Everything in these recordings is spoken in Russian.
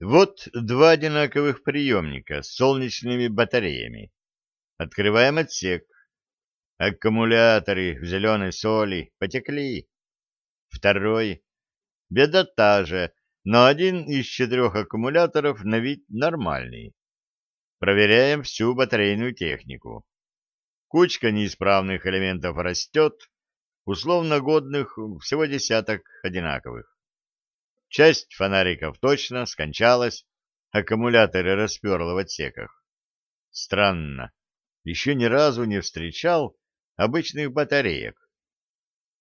Вот два одинаковых приемника с солнечными батареями. Открываем отсек. Аккумуляторы в зеленой соли потекли. Второй. Беда та же, но один из четырех аккумуляторов на вид нормальный. Проверяем всю батарейную технику. Кучка неисправных элементов растет, условно годных всего десяток одинаковых. Часть фонариков точно скончалась, аккумуляторы расперло в отсеках. Странно, еще ни разу не встречал обычных батареек.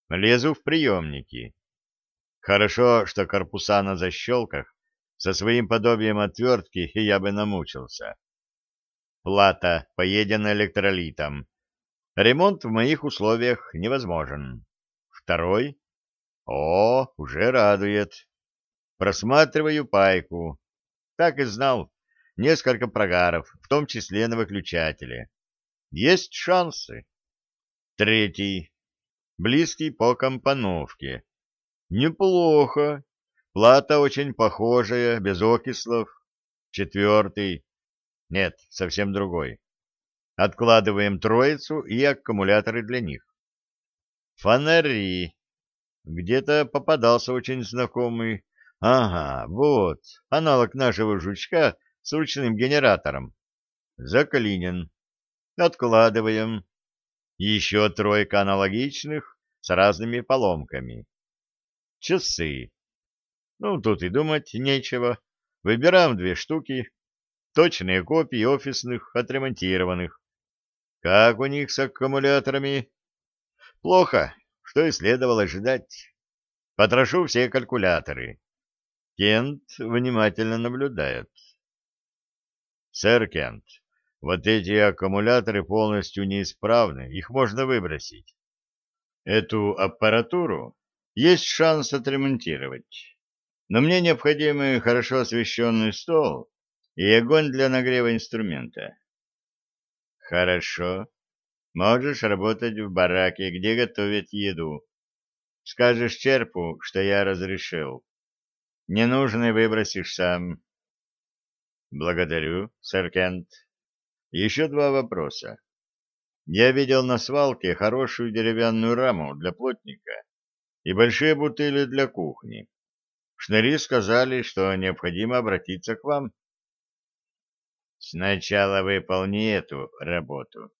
Лезу в приемники. Хорошо, что корпуса на защелках, со своим подобием отвертки я бы намучился. Плата поедена электролитом. Ремонт в моих условиях невозможен. Второй? О, уже радует. Просматриваю пайку. Так и знал. Несколько прогаров, в том числе на выключателе. Есть шансы. Третий. Близкий по компоновке. Неплохо. Плата очень похожая, без окислов. Четвертый. Нет, совсем другой. Откладываем троицу и аккумуляторы для них. Фонари. Где-то попадался очень знакомый. Ага, вот, аналог нашего жучка с ручным генератором. Заклинен. Откладываем. Еще тройка аналогичных с разными поломками. Часы. Ну, тут и думать нечего. Выбираем две штуки. Точные копии офисных, отремонтированных. Как у них с аккумуляторами? Плохо, что и следовало ожидать. Потрошу все калькуляторы. Кент внимательно наблюдает. «Сэр Кент, вот эти аккумуляторы полностью неисправны, их можно выбросить. Эту аппаратуру есть шанс отремонтировать, но мне необходим хорошо освещенный стол и огонь для нагрева инструмента». «Хорошо. Можешь работать в бараке, где готовят еду. Скажешь черпу, что я разрешил. Ненужный выбросишь сам. Благодарю, сэр Кент. Еще два вопроса. Я видел на свалке хорошую деревянную раму для плотника и большие бутыли для кухни. Шныри сказали, что необходимо обратиться к вам. Сначала выполни эту работу,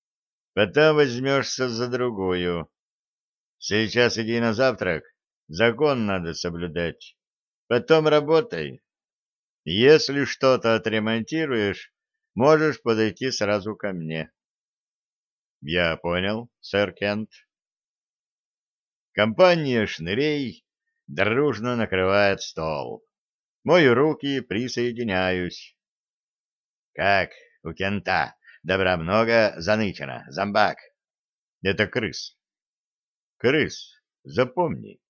потом возьмешься за другую. Сейчас иди на завтрак, закон надо соблюдать. Потом работай. Если что-то отремонтируешь, можешь подойти сразу ко мне. Я понял, сэр Кент. Компания шнырей дружно накрывает стол. Мою руки, присоединяюсь. Как у Кента? Добра много, занычено, зомбак. Это крыс. Крыс, запомни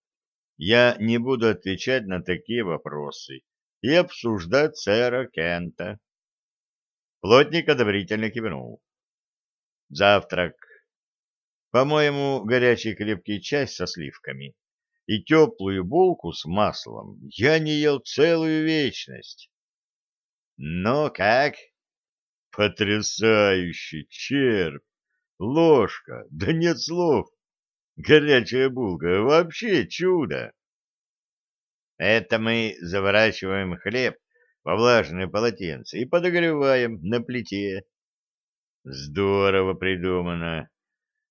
я не буду отвечать на такие вопросы и обсуждать сэра Кента. Плотник одобрительно кивнул. Завтрак. По-моему, горячий крепкий чай со сливками и теплую булку с маслом я не ел целую вечность. Ну как? потрясающий черп! Ложка! Да нет слов! Горячая булка — вообще чудо. Это мы заворачиваем хлеб во влажное полотенце и подогреваем на плите. Здорово придумано.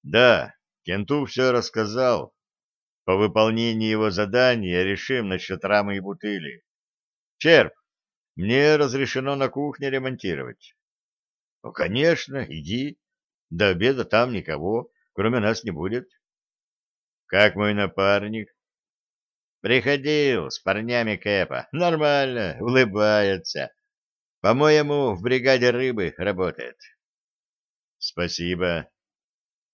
Да, Кенту все рассказал. По выполнении его задания решим насчет рамы и бутыли. Черп, мне разрешено на кухне ремонтировать. Ну, конечно, иди. До обеда там никого, кроме нас не будет. Как мой напарник? Приходил с парнями Кэпа. Нормально, улыбается. По-моему, в бригаде рыбы работает. Спасибо.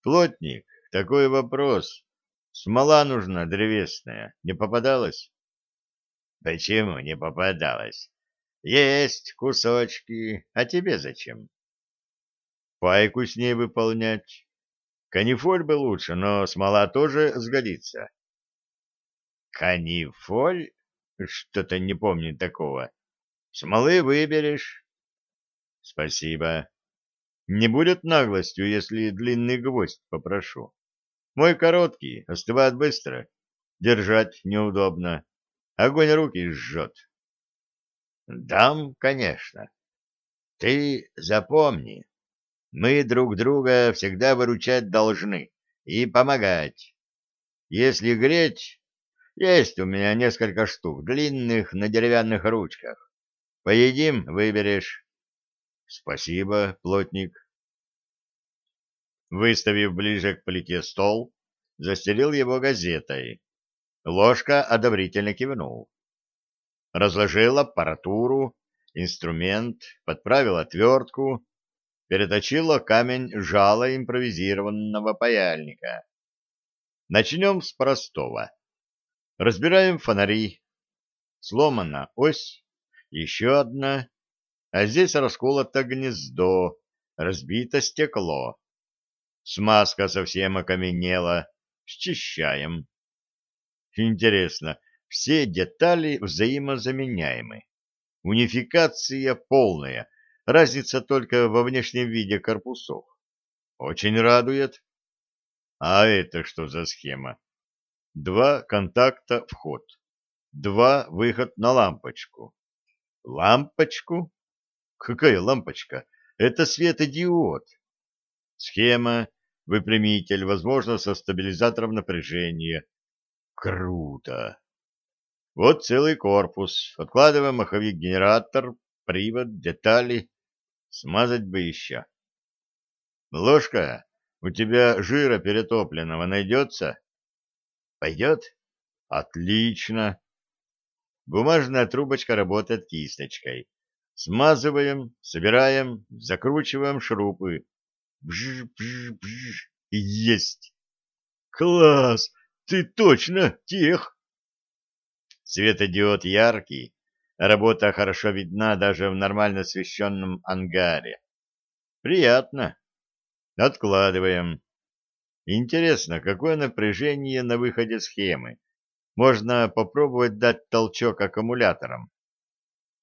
Плотник, такой вопрос. Смола нужна древесная. Не попадалась? Почему не попадалась? Есть кусочки. А тебе зачем? Пайку с ней выполнять. Канифоль бы лучше, но смола тоже сгодится. Канифоль? Что-то не помню такого. Смолы выберешь. Спасибо. Не будет наглостью, если длинный гвоздь попрошу. Мой короткий, остывает быстро. Держать неудобно. Огонь руки жжет. Дам, конечно. Ты запомни, мы друг друга всегда выручать должны и помогать. Если греть, есть у меня несколько штук, длинных, на деревянных ручках. Поедим, выберешь. Спасибо, плотник. Выставив ближе к плите стол, застелил его газетой. Ложка одобрительно кивнул. Разложил аппаратуру, инструмент, подправил отвертку, переточила камень жала импровизированного паяльника. Начнем с простого. Разбираем фонари. Сломана ось, еще одна, а здесь расколото гнездо, разбито стекло. Смазка совсем окаменела. Счищаем. Интересно, все детали взаимозаменяемы. Унификация полная — Разница только во внешнем виде корпусов. Очень радует. А это что за схема? Два контакта вход. Два выход на лампочку. Лампочку? Какая лампочка? Это светодиод. Схема, выпрямитель, возможно, со стабилизатором напряжения. Круто! Вот целый корпус. Откладываем маховик-генератор, привод, детали. Смазать бы еще. Ложка, у тебя жира перетопленного найдется? Пойдет? Отлично. Бумажная трубочка работает кисточкой. Смазываем, собираем, закручиваем шурупы. Бж-бж-бж. Есть. Класс! Ты точно тех! Светодиод яркий, Работа хорошо видна даже в нормально освещенном ангаре. Приятно. Откладываем. Интересно, какое напряжение на выходе схемы. Можно попробовать дать толчок аккумуляторам.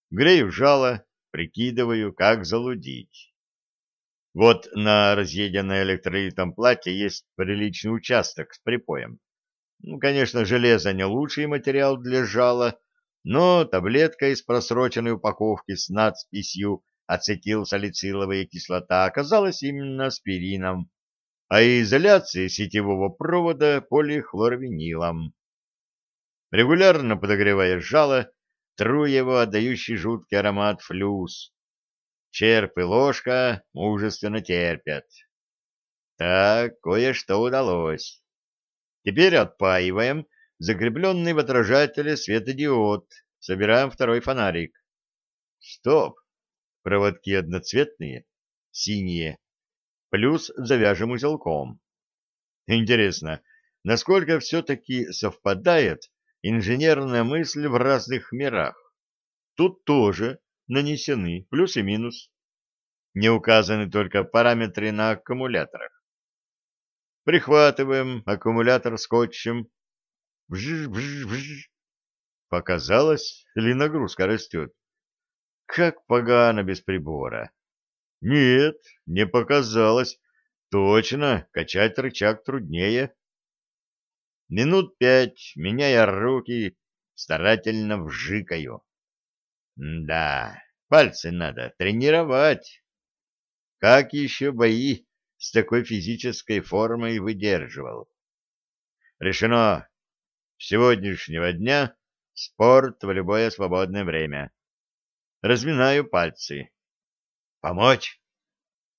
Грею жало, прикидываю, как залудить. Вот на разъеденной электролитом плате есть приличный участок с припоем. Ну, конечно, железо не лучший материал для жала, но таблетка из просроченной упаковки с надписью ацетилсалициловая кислота оказалась именно аспирином, а изоляция сетевого провода полихлорвинилом. Регулярно подогревая жало, тру его отдающий жуткий аромат флюс. Черп и ложка мужественно терпят. Так, кое-что удалось. Теперь отпаиваем Закрепленный в отражателе светодиод. Собираем второй фонарик. Стоп! Проводки одноцветные, синие. Плюс завяжем узелком. Интересно, насколько все-таки совпадает инженерная мысль в разных мирах? Тут тоже нанесены плюс и минус. Не указаны только параметры на аккумуляторах. Прихватываем аккумулятор скотчем, Бж-бж-бж. Показалось, или нагрузка растет? Как погано без прибора. Нет, не показалось. Точно, качать рычаг труднее. Минут пять, меняя руки, старательно вжикаю. Да, пальцы надо тренировать. Как еще бои с такой физической формой выдерживал? Решено сегодняшнего дня спорт в любое свободное время. Разминаю пальцы. Помочь?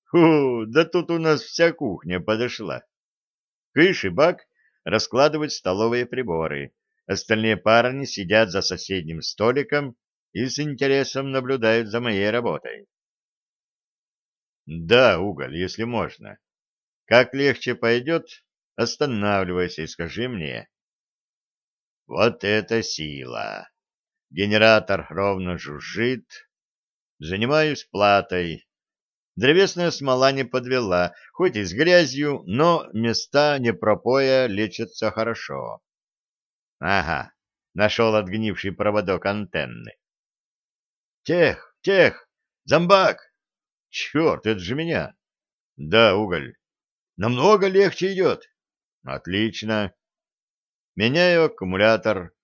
Ху, да тут у нас вся кухня подошла. Кыш и Бак раскладывают столовые приборы. Остальные парни сидят за соседним столиком и с интересом наблюдают за моей работой. Да, уголь, если можно. Как легче пойдет, останавливайся и скажи мне. Вот это сила! Генератор ровно жужжит. Занимаюсь платой. Древесная смола не подвела, хоть и с грязью, но места непропоя лечатся хорошо. Ага, нашел отгнивший проводок антенны. Тех, тех, зомбак! Черт, это же меня! Да, уголь. Намного легче идет. Отлично. Меняю аккумулятор.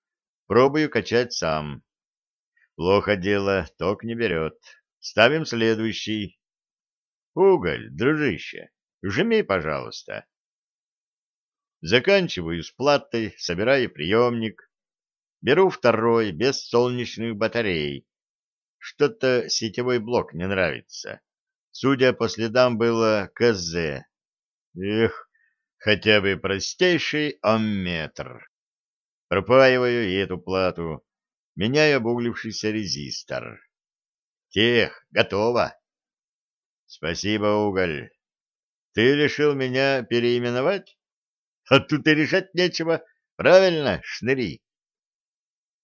Пробую качать сам. Плохо дело, ток не берет. Ставим следующий. Уголь, дружище, жми, пожалуйста. Заканчиваю с платой, собираю приемник. Беру второй, без солнечных батарей. Что-то сетевой блок не нравится. Судя по следам, было КЗ. Эх, хотя бы простейший амметр. Пропаиваю и эту плату, меняю обуглившийся резистор. Тех, готово. Спасибо, уголь. Ты решил меня переименовать? А тут и решать нечего. Правильно, шныри.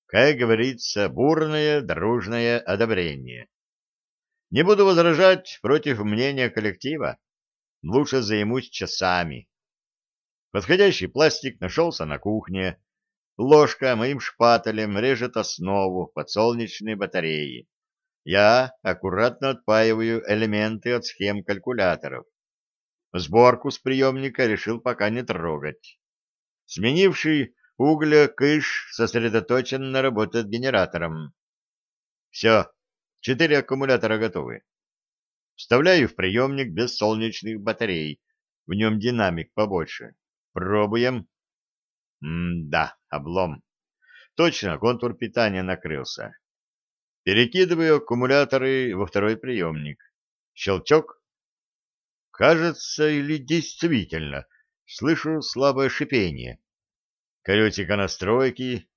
Как говорится, бурное, дружное одобрение. Не буду возражать против мнения коллектива. Лучше займусь часами. Подходящий пластик нашелся на кухне. Ложка моим шпателем режет основу подсолнечной батареи. Я аккуратно отпаиваю элементы от схем калькуляторов. Сборку с приемника решил пока не трогать. Сменивший угля кыш сосредоточенно работает генератором. Все, четыре аккумулятора готовы. Вставляю в приемник без солнечных батарей, в нем динамик побольше. Пробуем. М-да, облом. Точно, контур питания накрылся. Перекидываю аккумуляторы во второй приемник. Щелчок. Кажется, или действительно, слышу слабое шипение. Колесико настройки.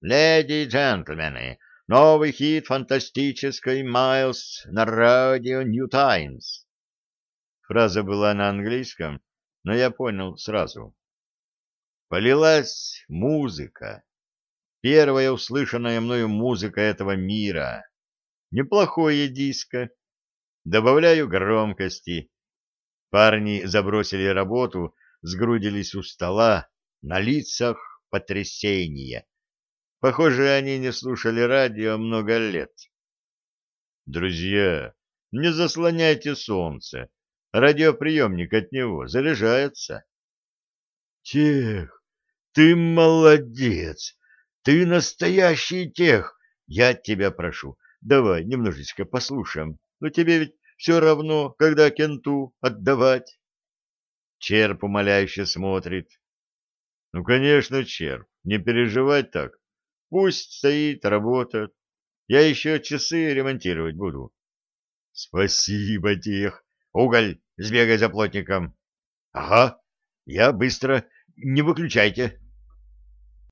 Леди и джентльмены, новый хит фантастической Майлз на радио Нью Таймс. Фраза была на английском, но я понял сразу. Полилась музыка. Первая услышанная мною музыка этого мира. Неплохое диско. Добавляю громкости. Парни забросили работу, сгрудились у стола, на лицах потрясение. Похоже, они не слушали радио много лет. Друзья, не заслоняйте солнце. Радиоприемник от него заряжается. Тех, ты молодец. Ты настоящий тех. Я тебя прошу, давай немножечко послушаем. Но тебе ведь все равно, когда кенту отдавать. Черп умоляюще смотрит. Ну, конечно, черп. Не переживай так. Пусть стоит, работает. Я еще часы ремонтировать буду. Спасибо, тех. Уголь, сбегай за плотником. — Ага, я быстро, не выключайте.